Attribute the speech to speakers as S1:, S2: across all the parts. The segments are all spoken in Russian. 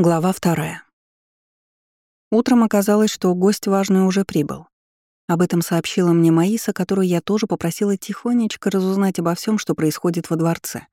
S1: Глава вторая. Утром оказалось, что гость важный уже прибыл. Об этом сообщила мне Маиса, которую я тоже попросила тихонечко разузнать обо всем, что происходит во дворце.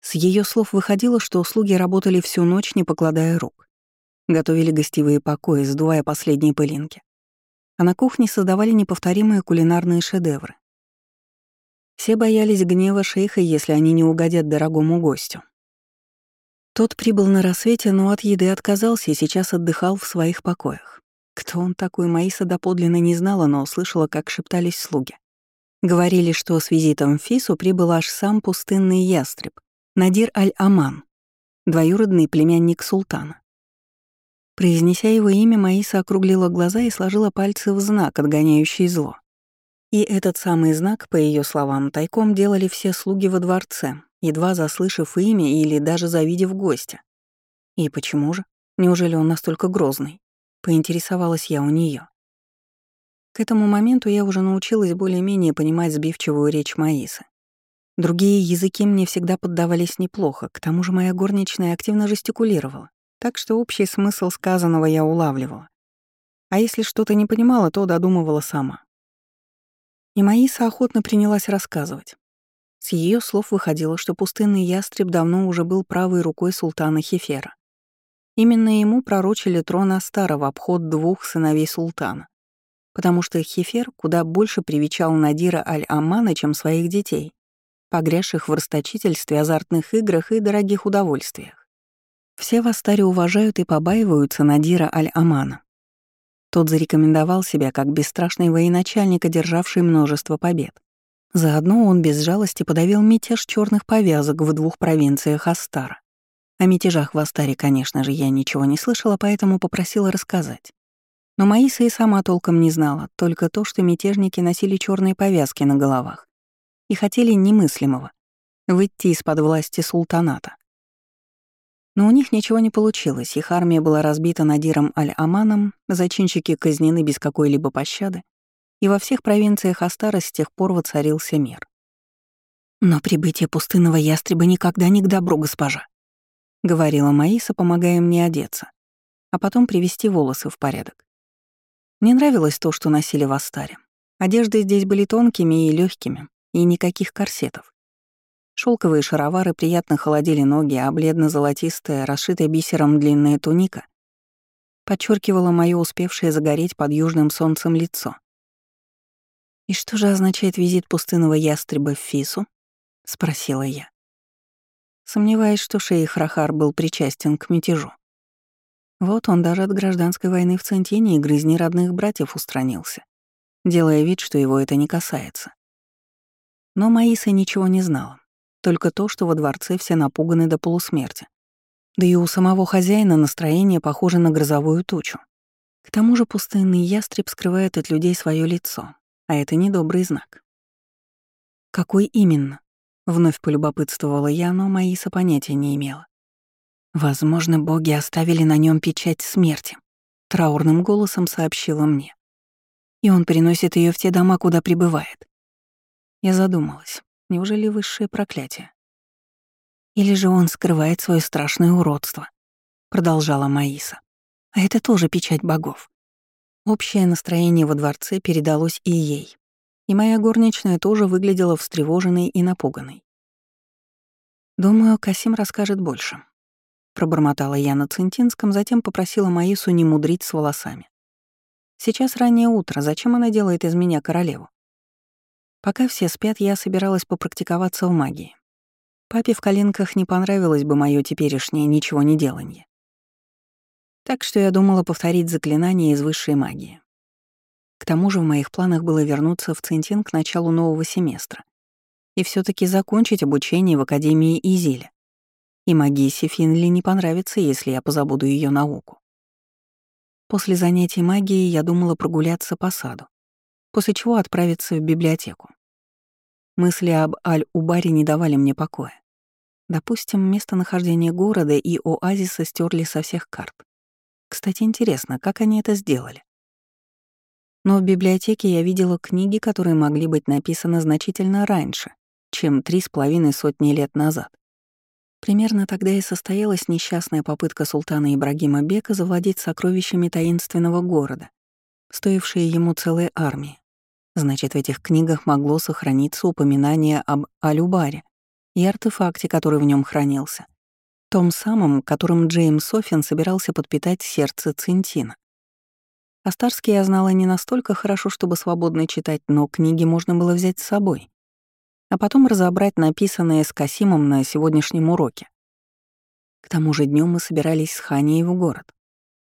S1: С ее слов выходило, что слуги работали всю ночь, не покладая рук. Готовили гостевые покои, сдувая последние пылинки. А на кухне создавали неповторимые кулинарные шедевры. Все боялись гнева шейха, если они не угодят дорогому гостю. Тот прибыл на рассвете, но от еды отказался и сейчас отдыхал в своих покоях. Кто он такой, Маиса доподлинно не знала, но услышала, как шептались слуги. Говорили, что с визитом в Фису прибыл аж сам пустынный ястреб, Надир Аль-Аман, двоюродный племянник султана. Произнеся его имя, Маиса округлила глаза и сложила пальцы в знак, отгоняющий зло. И этот самый знак, по ее словам, тайком делали все слуги во дворце, едва заслышав имя или даже завидев гостя. И почему же? Неужели он настолько грозный? Поинтересовалась я у нее. К этому моменту я уже научилась более-менее понимать сбивчивую речь Маисы. Другие языки мне всегда поддавались неплохо, к тому же моя горничная активно жестикулировала, так что общий смысл сказанного я улавливала. А если что-то не понимала, то додумывала сама. И Маиса охотно принялась рассказывать. С ее слов выходило, что пустынный ястреб давно уже был правой рукой султана Хефера. Именно ему пророчили трон Астара в обход двух сыновей султана, потому что Хефер куда больше привечал Надира Аль-Амана, чем своих детей, погрязших в расточительстве, азартных играх и дорогих удовольствиях. Все в Астаре уважают и побаиваются Надира Аль-Амана. Тот зарекомендовал себя как бесстрашный военачальник, одержавший множество побед. Заодно он без жалости подавил мятеж черных повязок в двух провинциях Астара. О мятежах в Астаре, конечно же, я ничего не слышала, поэтому попросила рассказать. Но Маиса и сама толком не знала, только то, что мятежники носили черные повязки на головах и хотели немыслимого — выйти из-под власти султаната. Но у них ничего не получилось, их армия была разбита Надиром Аль-Аманом, зачинщики казнены без какой-либо пощады, и во всех провинциях Астара с тех пор воцарился мир. «Но прибытие пустынного ястреба никогда не к добру, госпожа», — говорила Маиса, помогая мне одеться, а потом привести волосы в порядок. Мне нравилось то, что носили в Астаре. Одежды здесь были тонкими и легкими, и никаких корсетов. Шелковые шаровары приятно холодили ноги, а бледно-золотистая, расшитая бисером длинная туника подчеркивала мое успевшее загореть под южным солнцем лицо. «И что же означает визит пустынного ястреба в Фису?» — спросила я. Сомневаюсь, что шейх Рахар был причастен к мятежу. Вот он даже от гражданской войны в Центине и грызни родных братьев устранился, делая вид, что его это не касается. Но Маиса ничего не знала, только то, что во дворце все напуганы до полусмерти. Да и у самого хозяина настроение похоже на грозовую тучу. К тому же пустынный ястреб скрывает от людей свое лицо, а это недобрый знак. «Какой именно?» — вновь полюбопытствовала я, но Маиса понятия не имела. «Возможно, боги оставили на нем печать смерти», — траурным голосом сообщила мне. «И он переносит ее в те дома, куда прибывает». Я задумалась, неужели высшее проклятие? Или же он скрывает свое страшное уродство, продолжала Маиса. А это тоже печать богов. Общее настроение во дворце передалось и ей. И моя горничная тоже выглядела встревоженной и напуганной. «Думаю, Касим расскажет больше», — пробормотала я на Центинском, затем попросила Маису не мудрить с волосами. «Сейчас раннее утро, зачем она делает из меня королеву?» Пока все спят, я собиралась попрактиковаться в магии. Папе в коленках не понравилось бы мое теперешнее ничего не деланье. Так что я думала повторить заклинание из высшей магии. К тому же в моих планах было вернуться в Центин к началу нового семестра и все таки закончить обучение в Академии Изиля. И магии Сефинли не понравится, если я позабуду ее науку. После занятий магией я думала прогуляться по саду, после чего отправиться в библиотеку. Мысли об Аль-Убаре не давали мне покоя. Допустим, местонахождение города и оазиса стерли со всех карт. Кстати, интересно, как они это сделали? Но в библиотеке я видела книги, которые могли быть написаны значительно раньше, чем три с половиной сотни лет назад. Примерно тогда и состоялась несчастная попытка султана Ибрагима Бека завладеть сокровищами таинственного города, стоившие ему целой армии. Значит, в этих книгах могло сохраниться упоминание об Алюбаре и артефакте, который в нем хранился. Том самом, которым Джеймс Софин собирался подпитать сердце Цинтина. Астарский я знала не настолько хорошо, чтобы свободно читать, но книги можно было взять с собой а потом разобрать написанное с Касимом на сегодняшнем уроке. К тому же днем мы собирались с Ханей в город.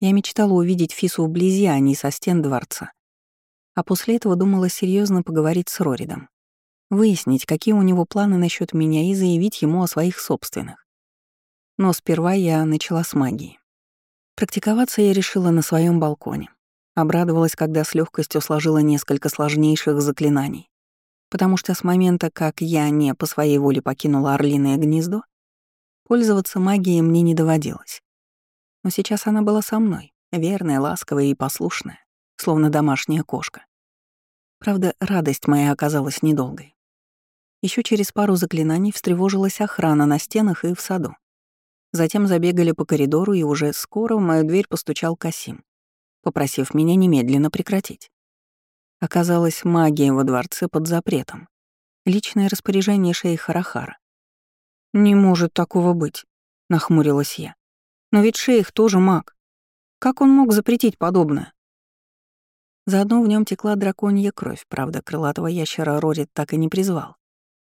S1: Я мечтала увидеть Фису вблизи, а не со стен дворца. А после этого думала серьезно поговорить с Роридом. Выяснить, какие у него планы насчет меня и заявить ему о своих собственных. Но сперва я начала с магии. Практиковаться я решила на своем балконе. Обрадовалась, когда с легкостью сложила несколько сложнейших заклинаний потому что с момента, как я не по своей воле покинула орлиное гнездо, пользоваться магией мне не доводилось. Но сейчас она была со мной, верная, ласковая и послушная, словно домашняя кошка. Правда, радость моя оказалась недолгой. Еще через пару заклинаний встревожилась охрана на стенах и в саду. Затем забегали по коридору, и уже скоро в мою дверь постучал Касим, попросив меня немедленно прекратить. Оказалось, магия во дворце под запретом. Личное распоряжение шейха Рахара. «Не может такого быть», — нахмурилась я. «Но ведь шейх тоже маг. Как он мог запретить подобное?» Заодно в нем текла драконья кровь, правда, крылатого ящера Рорит так и не призвал.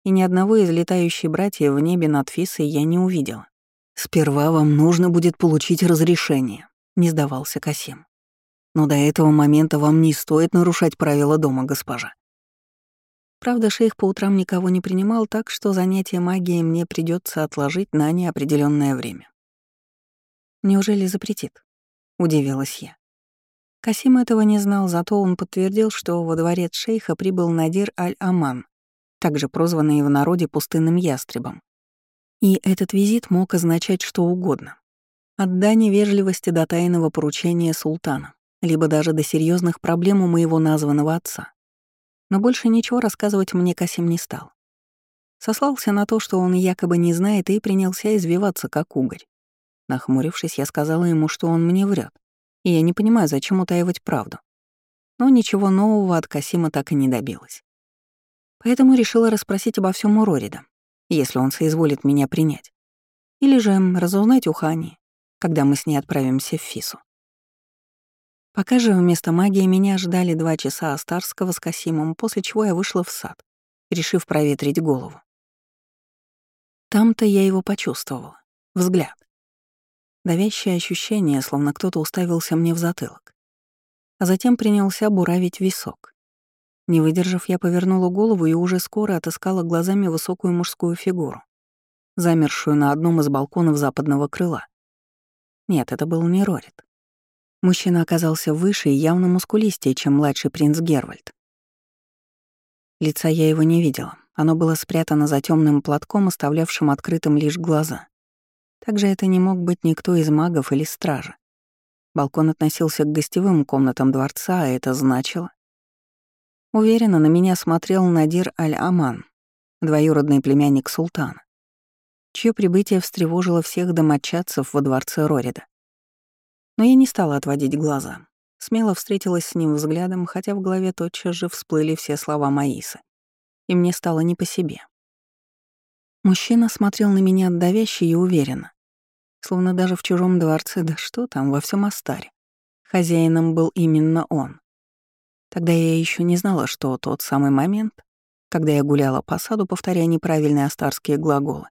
S1: И ни одного из летающих братьев в небе над Фисой я не увидела. «Сперва вам нужно будет получить разрешение», — не сдавался Касим. Но до этого момента вам не стоит нарушать правила дома, госпожа. Правда, шейх по утрам никого не принимал, так что занятие магией мне придется отложить на неопределенное время. Неужели запретит? Удивилась я. Касим этого не знал, зато он подтвердил, что во дворец шейха прибыл Надир Аль-Аман, также прозванный в народе пустынным ястребом. И этот визит мог означать что угодно. От дани вежливости до тайного поручения султана либо даже до серьезных проблем у моего названного отца. Но больше ничего рассказывать мне Касим не стал. Сослался на то, что он якобы не знает, и принялся извиваться, как угорь. Нахмурившись, я сказала ему, что он мне врет, и я не понимаю, зачем утаивать правду. Но ничего нового от Касима так и не добилась. Поэтому решила расспросить обо всем у Рорида, если он соизволит меня принять. Или же разузнать у Хани, когда мы с ней отправимся в Фису. Пока же вместо магии меня ждали два часа Астарского с Касимом, после чего я вышла в сад, решив проветрить голову. Там-то я его почувствовала. Взгляд. Давящее ощущение, словно кто-то уставился мне в затылок. А затем принялся буравить висок. Не выдержав, я повернула голову и уже скоро отыскала глазами высокую мужскую фигуру, замершую на одном из балконов западного крыла. Нет, это был не Рорит. Мужчина оказался выше и явно мускулистее, чем младший принц Гервальд. Лица я его не видела. Оно было спрятано за темным платком, оставлявшим открытым лишь глаза. Также это не мог быть никто из магов или стражи. Балкон относился к гостевым комнатам дворца, а это значило... Уверенно на меня смотрел Надир Аль-Аман, двоюродный племянник султана, чье прибытие встревожило всех домочадцев во дворце Рорида. Но я не стала отводить глаза. Смело встретилась с ним взглядом, хотя в голове тотчас же всплыли все слова Маисы. И мне стало не по себе. Мужчина смотрел на меня давяще и уверенно. Словно даже в чужом дворце, да что там, во всем Астаре. Хозяином был именно он. Тогда я еще не знала, что тот самый момент, когда я гуляла по саду, повторяя неправильные астарские глаголы,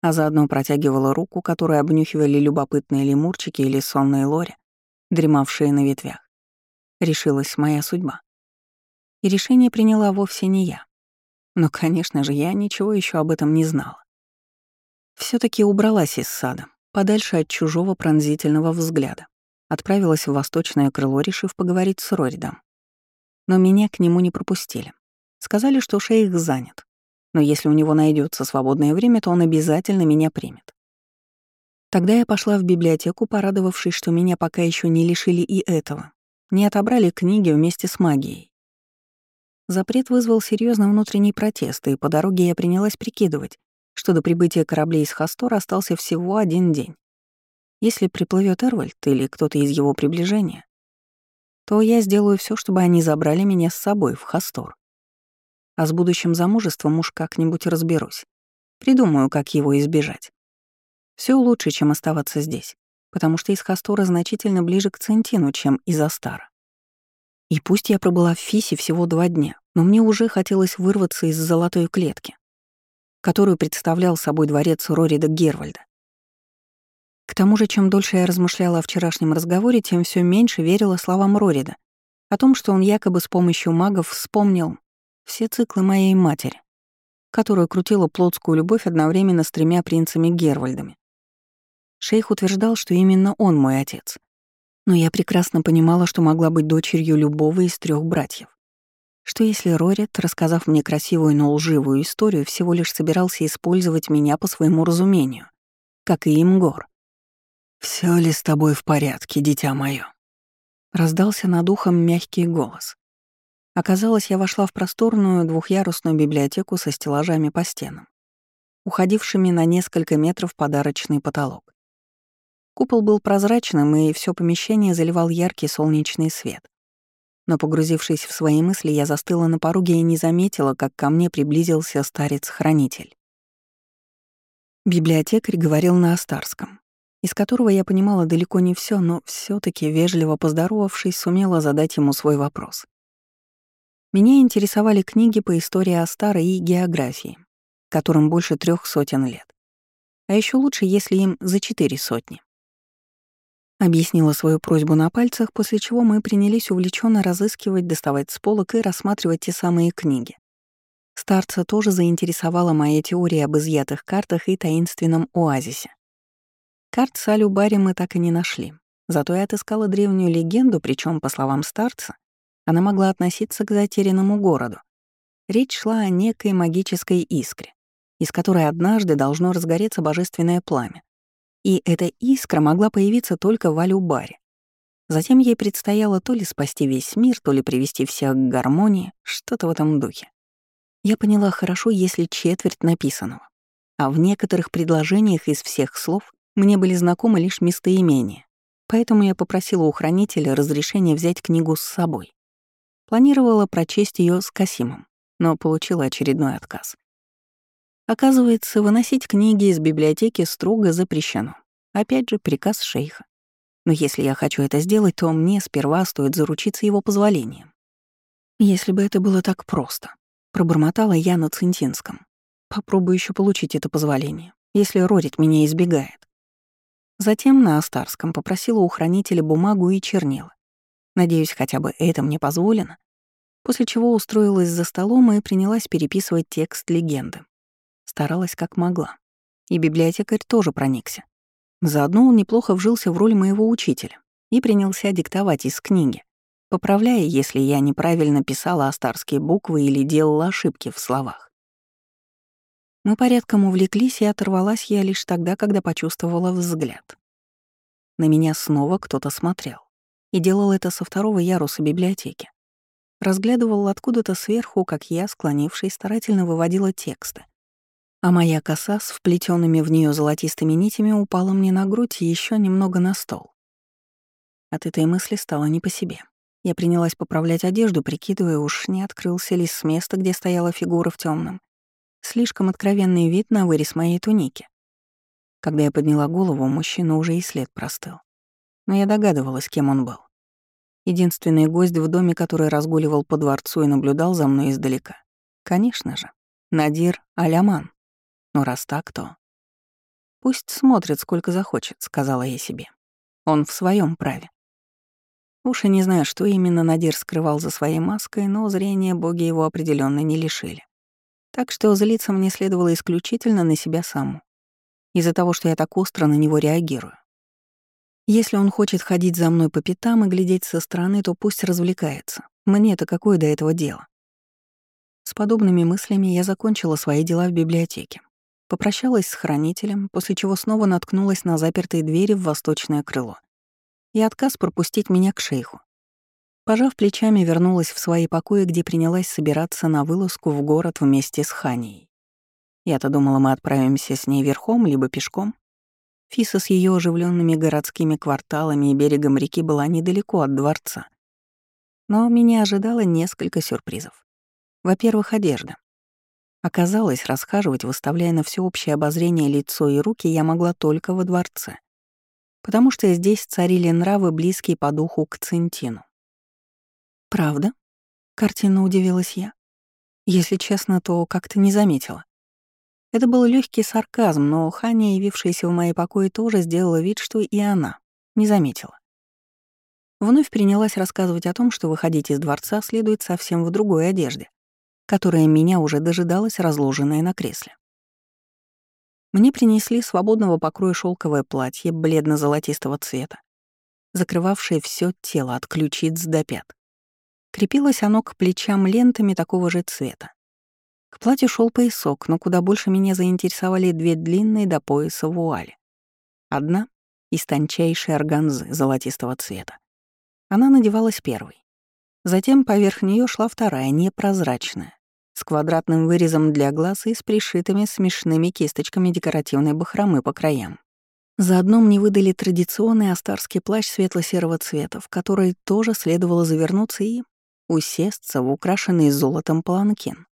S1: а заодно протягивала руку, которую обнюхивали любопытные лемурчики или сонные лори, дремавшие на ветвях. Решилась моя судьба. И решение приняла вовсе не я. Но, конечно же, я ничего еще об этом не знала. все таки убралась из сада, подальше от чужого пронзительного взгляда. Отправилась в восточное крыло, решив поговорить с Роридом. Но меня к нему не пропустили. Сказали, что шейх занят но если у него найдется свободное время, то он обязательно меня примет. Тогда я пошла в библиотеку, порадовавшись, что меня пока еще не лишили и этого, не отобрали книги вместе с магией. Запрет вызвал серьезный внутренний протест, и по дороге я принялась прикидывать, что до прибытия кораблей из Хастора остался всего один день. Если приплывет Эрвальд или кто-то из его приближения, то я сделаю все, чтобы они забрали меня с собой в Хастор. А с будущим замужеством уж как-нибудь разберусь. Придумаю, как его избежать. Все лучше, чем оставаться здесь, потому что из Хастора значительно ближе к Центину, чем из Астара. И пусть я пробыла в Фисе всего два дня, но мне уже хотелось вырваться из золотой клетки, которую представлял собой дворец Рорида Гервальда. К тому же, чем дольше я размышляла о вчерашнем разговоре, тем все меньше верила словам Рорида о том, что он якобы с помощью магов вспомнил все циклы моей матери, которая крутила плотскую любовь одновременно с тремя принцами Гервальдами. Шейх утверждал, что именно он мой отец. Но я прекрасно понимала, что могла быть дочерью любого из трех братьев. Что если Рорит, рассказав мне красивую, но лживую историю, всего лишь собирался использовать меня по своему разумению, как и Имгор? Все ли с тобой в порядке, дитя мое? Раздался над ухом мягкий голос. Оказалось, я вошла в просторную двухъярусную библиотеку со стеллажами по стенам, уходившими на несколько метров подарочный потолок. Купол был прозрачным, и все помещение заливал яркий солнечный свет. Но погрузившись в свои мысли, я застыла на пороге и не заметила, как ко мне приблизился старец-хранитель. Библиотекарь говорил на Астарском из которого я понимала далеко не все, но все таки вежливо поздоровавшись, сумела задать ему свой вопрос. Меня интересовали книги по истории Астара и географии, которым больше трех сотен лет. А еще лучше, если им за четыре сотни. Объяснила свою просьбу на пальцах, после чего мы принялись увлеченно разыскивать, доставать с полок и рассматривать те самые книги. Старца тоже заинтересовала моя теория об изъятых картах и таинственном оазисе. Карт с Алюбари мы так и не нашли. Зато я отыскала древнюю легенду, причем, по словам старца, она могла относиться к затерянному городу. Речь шла о некой магической искре, из которой однажды должно разгореться божественное пламя. И эта искра могла появиться только в Алюбаре. Затем ей предстояло то ли спасти весь мир, то ли привести всех к гармонии, что-то в этом духе. Я поняла хорошо, если четверть написанного. А в некоторых предложениях из всех слов мне были знакомы лишь местоимения, поэтому я попросила у хранителя разрешения взять книгу с собой. Планировала прочесть ее с Касимом, но получила очередной отказ. Оказывается, выносить книги из библиотеки строго запрещено. Опять же, приказ шейха. Но если я хочу это сделать, то мне сперва стоит заручиться его позволением. Если бы это было так просто, пробормотала я на Цинтинском. Попробую еще получить это позволение, если Рорит меня избегает. Затем на Астарском попросила у хранителя бумагу и чернила. Надеюсь, хотя бы это мне позволено. После чего устроилась за столом и принялась переписывать текст легенды. Старалась как могла. И библиотекарь тоже проникся. Заодно он неплохо вжился в роль моего учителя и принялся диктовать из книги, поправляя, если я неправильно писала астарские буквы или делала ошибки в словах. Мы порядком увлеклись, и оторвалась я лишь тогда, когда почувствовала взгляд. На меня снова кто-то смотрел. И делал это со второго яруса библиотеки. Разглядывал откуда-то сверху, как я, склонившись, старательно выводила тексты. А моя коса с вплетенными в нее золотистыми нитями упала мне на грудь и еще немного на стол. От этой мысли стало не по себе. Я принялась поправлять одежду, прикидывая, уж не открылся ли с места, где стояла фигура в темном, Слишком откровенный вид на вырез моей туники. Когда я подняла голову, мужчина уже и след простыл. Но я догадывалась, кем он был. Единственный гость в доме, который разгуливал по дворцу и наблюдал за мной издалека. Конечно же, Надир Аляман. Но раз так, то... «Пусть смотрит, сколько захочет», — сказала я себе. Он в своем праве. Уж и не знаю, что именно Надир скрывал за своей маской, но зрение боги его определенно не лишили. Так что злиться мне следовало исключительно на себя саму. Из-за того, что я так остро на него реагирую. Если он хочет ходить за мной по пятам и глядеть со стороны, то пусть развлекается. Мне-то какое до этого дело? С подобными мыслями я закончила свои дела в библиотеке. Попрощалась с хранителем, после чего снова наткнулась на запертые двери в восточное крыло. И отказ пропустить меня к шейху. Пожав плечами, вернулась в свои покои, где принялась собираться на вылазку в город вместе с Ханией. Я-то думала, мы отправимся с ней верхом, либо пешком. Фиса с ее оживленными городскими кварталами и берегом реки была недалеко от дворца. Но меня ожидало несколько сюрпризов. Во-первых, одежда. Оказалось, расхаживать, выставляя на всеобщее обозрение лицо и руки, я могла только во дворце. Потому что здесь царили нравы, близкие по духу к Центину. «Правда?» — картинно удивилась я. Если честно, то как-то не заметила. Это был легкий сарказм, но Ханя, явившаяся в мои покои, тоже сделала вид, что и она не заметила. Вновь принялась рассказывать о том, что выходить из дворца следует совсем в другой одежде, которая меня уже дожидалась, разложенная на кресле. Мне принесли свободного покроя шелковое платье бледно-золотистого цвета, закрывавшее все тело от ключиц до пят. Крепилось оно к плечам лентами такого же цвета. К платью шел поясок, но куда больше меня заинтересовали две длинные до пояса вуали. Одна — из тончайшей органзы золотистого цвета. Она надевалась первой. Затем поверх нее шла вторая, непрозрачная, с квадратным вырезом для глаз и с пришитыми смешными кисточками декоративной бахромы по краям. Заодно мне выдали традиционный астарский плащ светло-серого цвета, в который тоже следовало завернуться и усесться в украшенный золотом паланкин.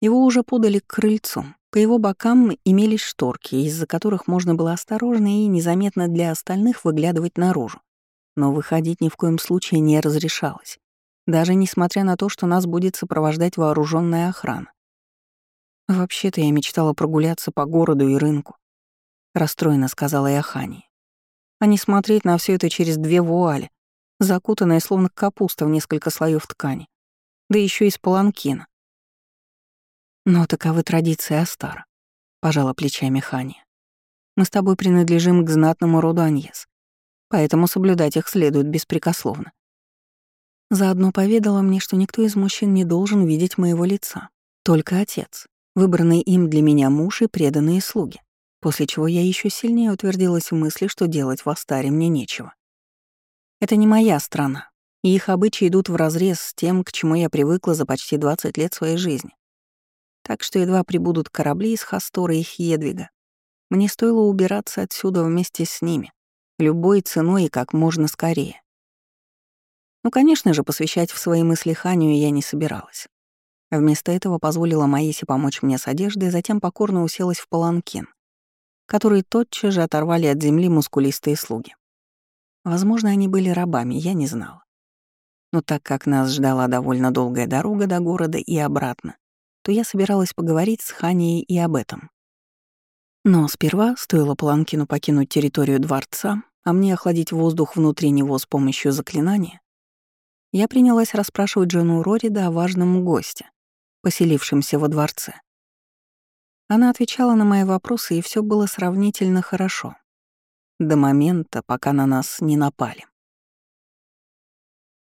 S1: Его уже подали к крыльцу. По его бокам имелись шторки, из-за которых можно было осторожно и незаметно для остальных выглядывать наружу. Но выходить ни в коем случае не разрешалось даже несмотря на то, что нас будет сопровождать вооруженная охрана. «Вообще-то я мечтала прогуляться по городу и рынку», — расстроенно сказала я Хани. «А не смотреть на все это через две вуали, закутанная словно капуста в несколько слоев ткани, да еще из паланкина». «Но таковы традиции Астара», — пожала плечами Хани. «Мы с тобой принадлежим к знатному роду Аньес, поэтому соблюдать их следует беспрекословно. Заодно поведала мне, что никто из мужчин не должен видеть моего лица. Только отец, выбранный им для меня муж и преданные слуги. После чего я еще сильнее утвердилась в мысли, что делать в Астаре мне нечего. Это не моя страна, и их обычаи идут вразрез с тем, к чему я привыкла за почти 20 лет своей жизни. Так что едва прибудут корабли из Хастора и Хедвига, мне стоило убираться отсюда вместе с ними, любой ценой и как можно скорее. Ну, конечно же, посвящать в свои мысли Ханию я не собиралась. Вместо этого позволила Маисе помочь мне с одеждой, затем покорно уселась в паланкин, который тотчас же оторвали от земли мускулистые слуги. Возможно, они были рабами, я не знала. Но так как нас ждала довольно долгая дорога до города и обратно, то я собиралась поговорить с Ханией и об этом. Но сперва стоило Паланкину покинуть территорию дворца, а мне охладить воздух внутри него с помощью заклинания, я принялась расспрашивать жену Рорида о важном госте, поселившемся во дворце. Она отвечала на мои вопросы, и все было сравнительно хорошо. До момента, пока на нас не напали.